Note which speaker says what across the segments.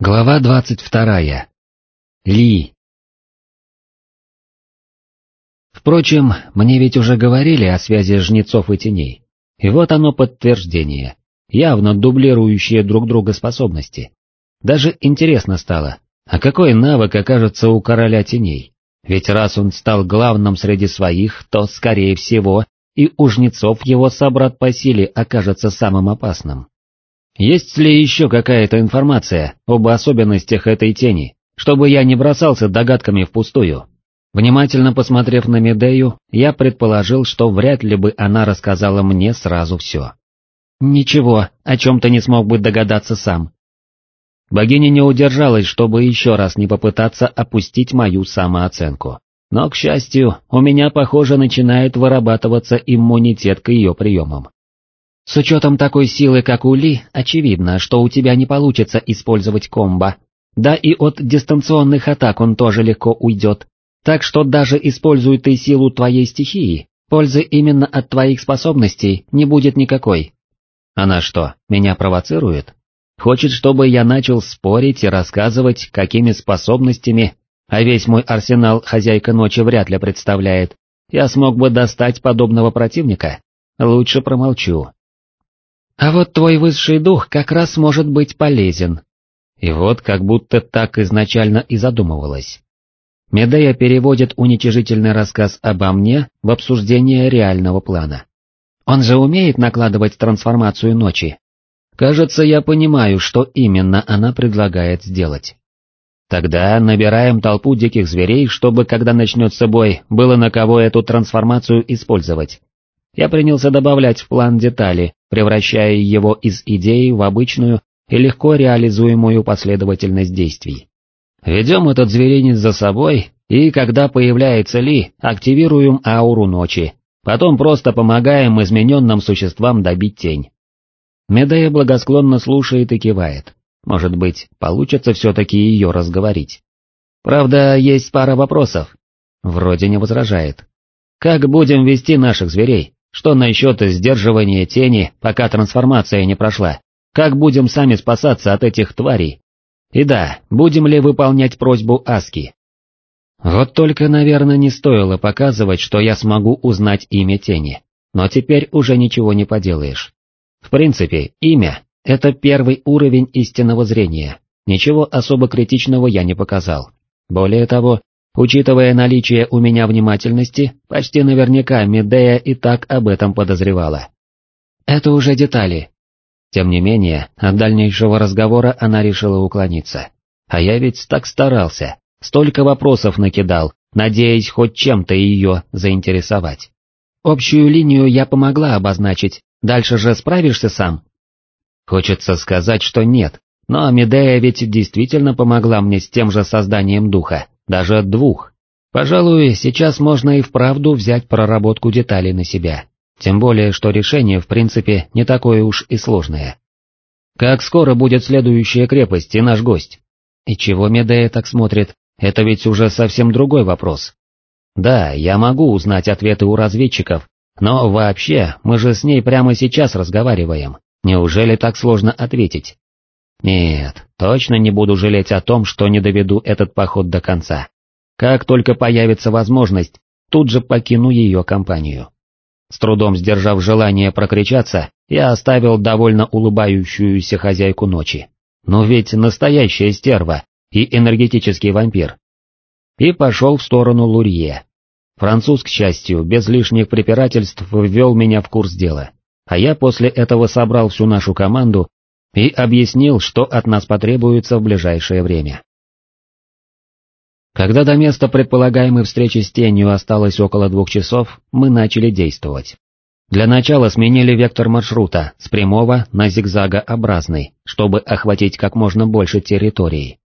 Speaker 1: Глава двадцать вторая. Ли. Впрочем, мне ведь уже говорили о связи жнецов и теней. И вот оно подтверждение, явно дублирующие друг друга способности. Даже интересно стало, а какой навык окажется у короля теней? Ведь раз он стал главным среди своих, то, скорее всего, и у жнецов его собрат по силе окажется самым опасным. Есть ли еще какая-то информация об особенностях этой тени, чтобы я не бросался догадками впустую? Внимательно посмотрев на Медею, я предположил, что вряд ли бы она рассказала мне сразу все. Ничего, о чем ты не смог бы догадаться сам. Богиня не удержалась, чтобы еще раз не попытаться опустить мою самооценку. Но, к счастью, у меня, похоже, начинает вырабатываться иммунитет к ее приемам. С учетом такой силы, как у Ли, очевидно, что у тебя не получится использовать комбо. Да и от дистанционных атак он тоже легко уйдет. Так что даже используя ты силу твоей стихии, пользы именно от твоих способностей не будет никакой. Она что, меня провоцирует? Хочет, чтобы я начал спорить и рассказывать, какими способностями, а весь мой арсенал хозяйка ночи вряд ли представляет, я смог бы достать подобного противника? Лучше промолчу, а вот твой высший дух как раз может быть полезен. И вот как будто так изначально и задумывалось. Медея переводит уничижительный рассказ обо мне в обсуждение реального плана. Он же умеет накладывать трансформацию ночи. Кажется, я понимаю, что именно она предлагает сделать. Тогда набираем толпу диких зверей, чтобы, когда начнется бой, было на кого эту трансформацию использовать. Я принялся добавлять в план детали, превращая его из идеи в обычную и легко реализуемую последовательность действий. Ведем этот зверинец за собой, и когда появляется Ли, активируем ауру ночи, потом просто помогаем измененным существам добить тень. Медея благосклонно слушает и кивает. Может быть, получится все-таки ее разговорить. Правда, есть пара вопросов. Вроде не возражает. Как будем вести наших зверей? Что насчет сдерживания тени, пока трансформация не прошла? Как будем сами спасаться от этих тварей? И да, будем ли выполнять просьбу Аски? Вот только, наверное, не стоило показывать, что я смогу узнать имя тени, но теперь уже ничего не поделаешь. В принципе, имя — это первый уровень истинного зрения, ничего особо критичного я не показал. Более того, Учитывая наличие у меня внимательности, почти наверняка Медея и так об этом подозревала. Это уже детали. Тем не менее, от дальнейшего разговора она решила уклониться. А я ведь так старался, столько вопросов накидал, надеясь хоть чем-то ее заинтересовать. Общую линию я помогла обозначить, дальше же справишься сам? Хочется сказать, что нет, но Медея ведь действительно помогла мне с тем же созданием духа даже от двух. Пожалуй, сейчас можно и вправду взять проработку деталей на себя, тем более, что решение в принципе не такое уж и сложное. Как скоро будет следующая крепость и наш гость? И чего Медея так смотрит, это ведь уже совсем другой вопрос. Да, я могу узнать ответы у разведчиков, но вообще, мы же с ней прямо сейчас разговариваем, неужели так сложно ответить? Нет, точно не буду жалеть о том, что не доведу этот поход до конца. Как только появится возможность, тут же покину ее компанию. С трудом сдержав желание прокричаться, я оставил довольно улыбающуюся хозяйку ночи. Но ведь настоящая стерва и энергетический вампир. И пошел в сторону Лурье. Француз, к счастью, без лишних препирательств ввел меня в курс дела, а я после этого собрал всю нашу команду и объяснил, что от нас потребуется в ближайшее время. Когда до места предполагаемой встречи с тенью осталось около двух часов, мы начали действовать. Для начала сменили вектор маршрута с прямого на зигзагообразный, чтобы охватить как можно больше территории.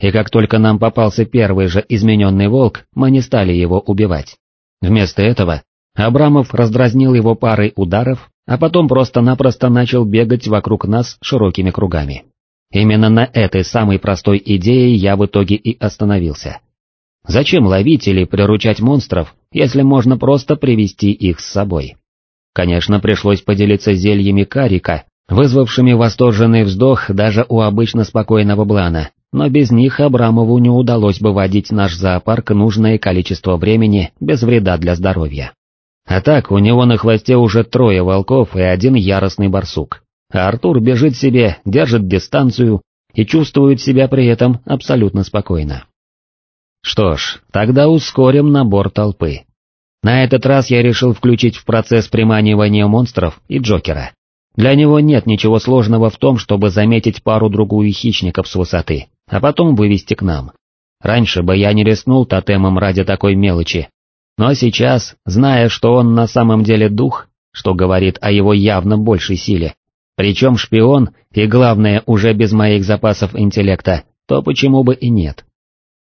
Speaker 1: И как только нам попался первый же измененный волк, мы не стали его убивать. Вместо этого Абрамов раздразнил его парой ударов а потом просто-напросто начал бегать вокруг нас широкими кругами. Именно на этой самой простой идее я в итоге и остановился. Зачем ловить или приручать монстров, если можно просто привести их с собой? Конечно, пришлось поделиться зельями карика, вызвавшими восторженный вздох даже у обычно спокойного Блана, но без них Абрамову не удалось бы водить наш зоопарк нужное количество времени без вреда для здоровья. А так, у него на хвосте уже трое волков и один яростный барсук, а Артур бежит себе, держит дистанцию и чувствует себя при этом абсолютно спокойно. Что ж, тогда ускорим набор толпы. На этот раз я решил включить в процесс приманивания монстров и Джокера. Для него нет ничего сложного в том, чтобы заметить пару-другую хищников с высоты, а потом вывести к нам. Раньше бы я не рискнул тотемом ради такой мелочи. Но сейчас, зная, что он на самом деле дух, что говорит о его явно большей силе, причем шпион, и главное, уже без моих запасов интеллекта, то почему бы и нет.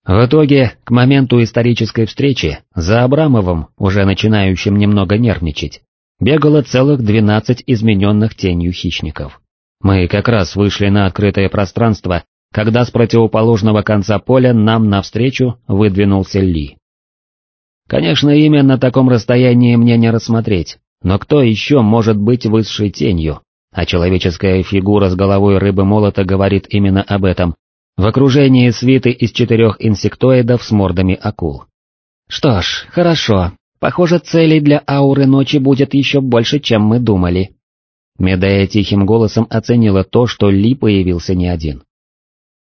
Speaker 1: В итоге, к моменту исторической встречи, за Абрамовым, уже начинающим немного нервничать, бегало целых двенадцать измененных тенью хищников. Мы как раз вышли на открытое пространство, когда с противоположного конца поля нам навстречу выдвинулся Ли. Конечно, имя на таком расстоянии мне не рассмотреть, но кто еще может быть высшей тенью, а человеческая фигура с головой рыбы-молота говорит именно об этом, в окружении свиты из четырех инсектоидов с мордами акул. Что ж, хорошо, похоже целей для ауры ночи будет еще больше, чем мы думали. Медея тихим голосом оценила то, что Ли появился не один.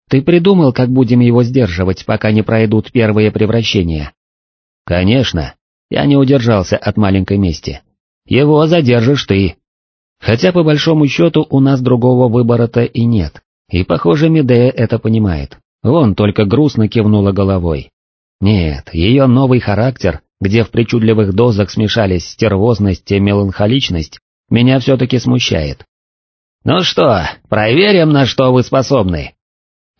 Speaker 1: Ты придумал, как будем его сдерживать, пока не пройдут первые превращения? Конечно, я не удержался от маленькой мести. Его задержишь ты. Хотя по большому счету у нас другого выбора-то и нет. И, похоже, Медея это понимает. Вон только грустно кивнула головой. Нет, ее новый характер, где в причудливых дозах смешались стервозность и меланхоличность, меня все-таки смущает. «Ну что, проверим, на что вы способны?»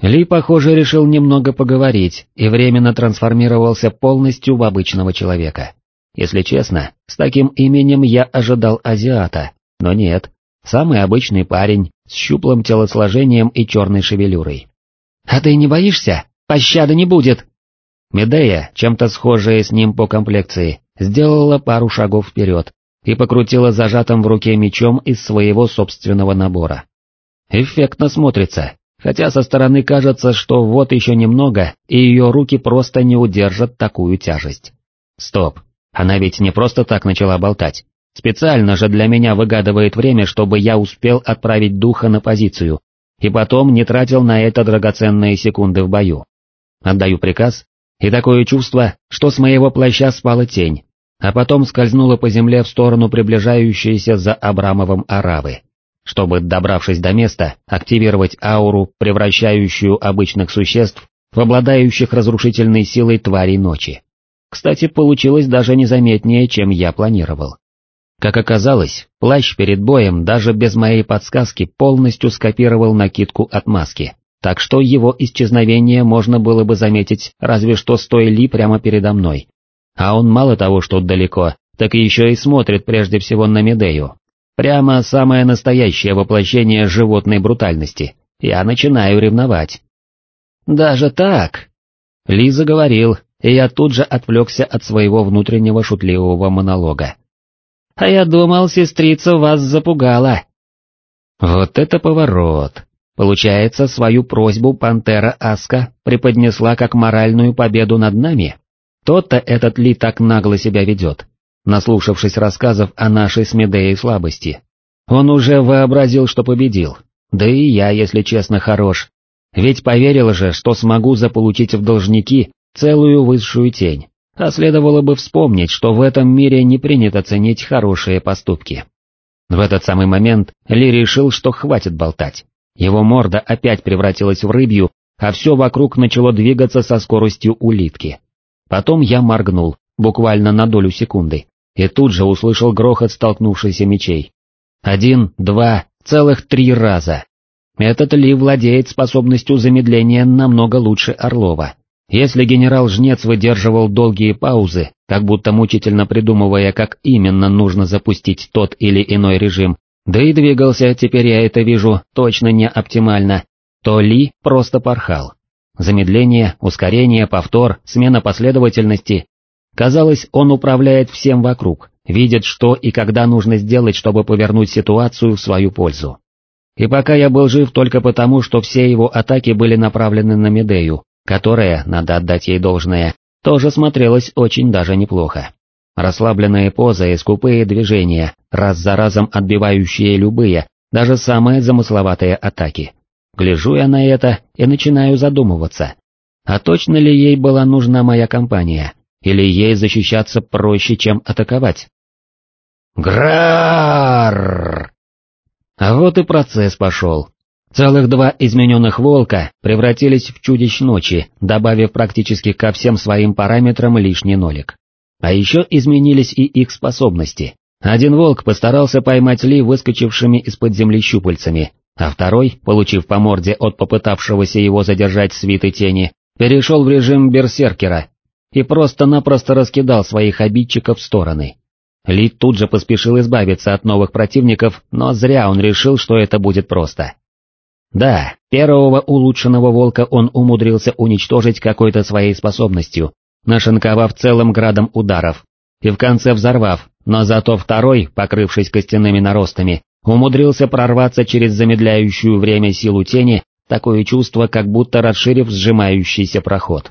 Speaker 1: Ли, похоже, решил немного поговорить и временно трансформировался полностью в обычного человека. Если честно, с таким именем я ожидал азиата, но нет, самый обычный парень, с щуплым телосложением и черной шевелюрой. «А ты не боишься? Пощады не будет!» Медея, чем-то схожая с ним по комплекции, сделала пару шагов вперед и покрутила зажатым в руке мечом из своего собственного набора. Эффектно смотрится, хотя со стороны кажется, что вот еще немного, и ее руки просто не удержат такую тяжесть. Стоп, она ведь не просто так начала болтать. Специально же для меня выгадывает время, чтобы я успел отправить духа на позицию, и потом не тратил на это драгоценные секунды в бою. Отдаю приказ, и такое чувство, что с моего плаща спала тень, а потом скользнула по земле в сторону приближающейся за Абрамовым Аравы, чтобы, добравшись до места, активировать ауру, превращающую обычных существ в обладающих разрушительной силой тварей ночи. Кстати, получилось даже незаметнее, чем я планировал. Как оказалось, плащ перед боем даже без моей подсказки полностью скопировал накидку от маски, так что его исчезновение можно было бы заметить разве что стоя ли прямо передо мной. А он мало того, что далеко, так еще и смотрит прежде всего на Медею. Прямо самое настоящее воплощение животной брутальности. Я начинаю ревновать. «Даже так?» Ли заговорил, и я тут же отвлекся от своего внутреннего шутливого монолога. А я думал, сестрица вас запугала. Вот это поворот. Получается, свою просьбу пантера Аска преподнесла как моральную победу над нами? Тот-то этот Ли так нагло себя ведет, наслушавшись рассказов о нашей с Медеей слабости. Он уже вообразил, что победил. Да и я, если честно, хорош. Ведь поверил же, что смогу заполучить в должники целую высшую тень а следовало бы вспомнить, что в этом мире не принято ценить хорошие поступки. В этот самый момент Ли решил, что хватит болтать. Его морда опять превратилась в рыбью, а все вокруг начало двигаться со скоростью улитки. Потом я моргнул, буквально на долю секунды, и тут же услышал грохот столкнувшихся мечей. Один, два, целых три раза. Этот Ли владеет способностью замедления намного лучше Орлова. Если генерал-жнец выдерживал долгие паузы, как будто мучительно придумывая, как именно нужно запустить тот или иной режим, да и двигался, теперь я это вижу, точно не оптимально, то Ли просто порхал. Замедление, ускорение, повтор, смена последовательности. Казалось, он управляет всем вокруг, видит, что и когда нужно сделать, чтобы повернуть ситуацию в свою пользу. И пока я был жив только потому, что все его атаки были направлены на Медею, которая, надо отдать ей должное, тоже смотрелась очень даже неплохо. Расслабленные позы и скупые движения, раз за разом отбивающие любые, даже самые замысловатые атаки. Гляжу я на это и начинаю задумываться. А точно ли ей была нужна моя компания, или ей защищаться проще, чем атаковать? Грарр! А вот и процесс пошел. Целых два измененных волка превратились в чудищ ночи, добавив практически ко всем своим параметрам лишний нолик. А еще изменились и их способности. Один волк постарался поймать Ли выскочившими из-под земли щупальцами, а второй, получив по морде от попытавшегося его задержать свиты тени, перешел в режим берсеркера и просто-напросто раскидал своих обидчиков в стороны. Ли тут же поспешил избавиться от новых противников, но зря он решил, что это будет просто. Да, первого улучшенного волка он умудрился уничтожить какой-то своей способностью, нашинковав целым градом ударов, и в конце взорвав, но зато второй, покрывшись костяными наростами, умудрился прорваться через замедляющую время силу тени, такое чувство, как будто расширив сжимающийся проход.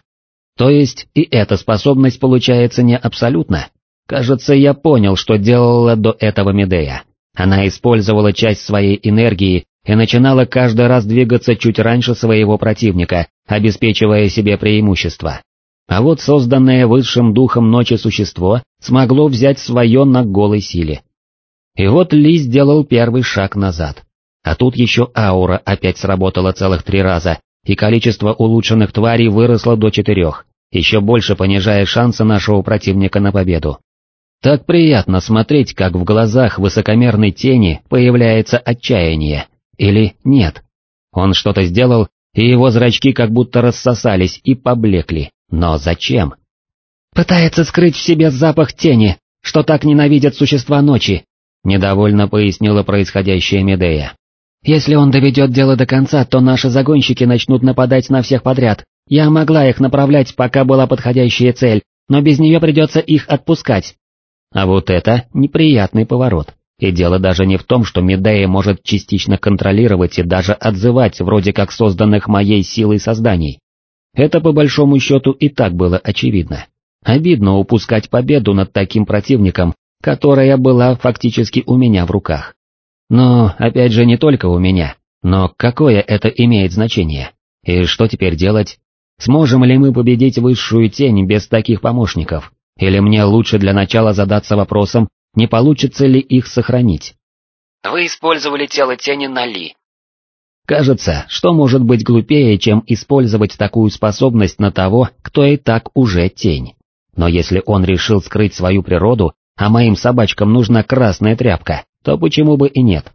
Speaker 1: То есть и эта способность получается не абсолютно. Кажется, я понял, что делала до этого Медея. Она использовала часть своей энергии и начинала каждый раз двигаться чуть раньше своего противника, обеспечивая себе преимущество. А вот созданное высшим духом ночи существо смогло взять свое на голой силе. И вот Ли сделал первый шаг назад. А тут еще аура опять сработала целых три раза, и количество улучшенных тварей выросло до четырех, еще больше понижая шансы нашего противника на победу. Так приятно смотреть, как в глазах высокомерной тени появляется отчаяние, или нет. Он что-то сделал, и его зрачки как будто рассосались и поблекли. Но зачем? «Пытается скрыть в себе запах тени, что так ненавидят существа ночи», недовольно пояснила происходящее Медея. «Если он доведет дело до конца, то наши загонщики начнут нападать на всех подряд. Я могла их направлять, пока была подходящая цель, но без нее придется их отпускать». А вот это неприятный поворот. И дело даже не в том, что Медея может частично контролировать и даже отзывать вроде как созданных моей силой созданий. Это по большому счету и так было очевидно. Обидно упускать победу над таким противником, которая была фактически у меня в руках. Но, опять же, не только у меня, но какое это имеет значение? И что теперь делать? Сможем ли мы победить высшую тень без таких помощников? Или мне лучше для начала задаться вопросом, не получится ли их сохранить? Вы использовали тело тени на Ли. Кажется, что может быть глупее, чем использовать такую способность на того, кто и так уже тень. Но если он решил скрыть свою природу, а моим собачкам нужна красная тряпка, то почему бы и нет?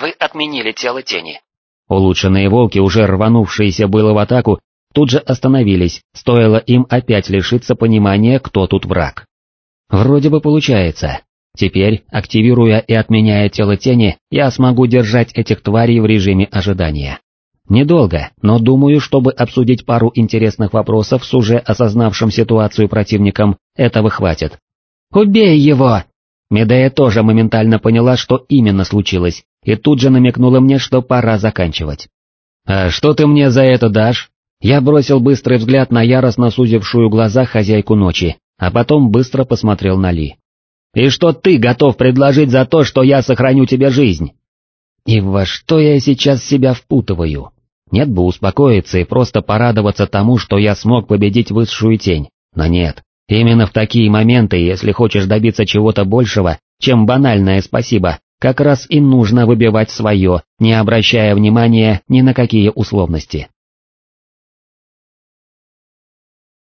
Speaker 1: Вы отменили тело тени. Улучшенные волки, уже рванувшиеся было в атаку, тут же остановились, стоило им опять лишиться понимания, кто тут враг. Вроде бы получается, Теперь, активируя и отменяя тело тени, я смогу держать этих тварей в режиме ожидания. Недолго, но думаю, чтобы обсудить пару интересных вопросов с уже осознавшим ситуацию противником, этого хватит. «Убей его!» Медея тоже моментально поняла, что именно случилось, и тут же намекнула мне, что пора заканчивать. «А что ты мне за это дашь?» Я бросил быстрый взгляд на яростно сузившую глаза хозяйку ночи, а потом быстро посмотрел на Ли. И что ты готов предложить за то, что я сохраню тебе жизнь? И во что я сейчас себя впутываю? Нет бы успокоиться и просто порадоваться тому, что я смог победить высшую тень, но нет. Именно в такие моменты, если хочешь добиться чего-то большего, чем банальное спасибо, как раз и нужно выбивать свое, не обращая внимания ни на какие условности.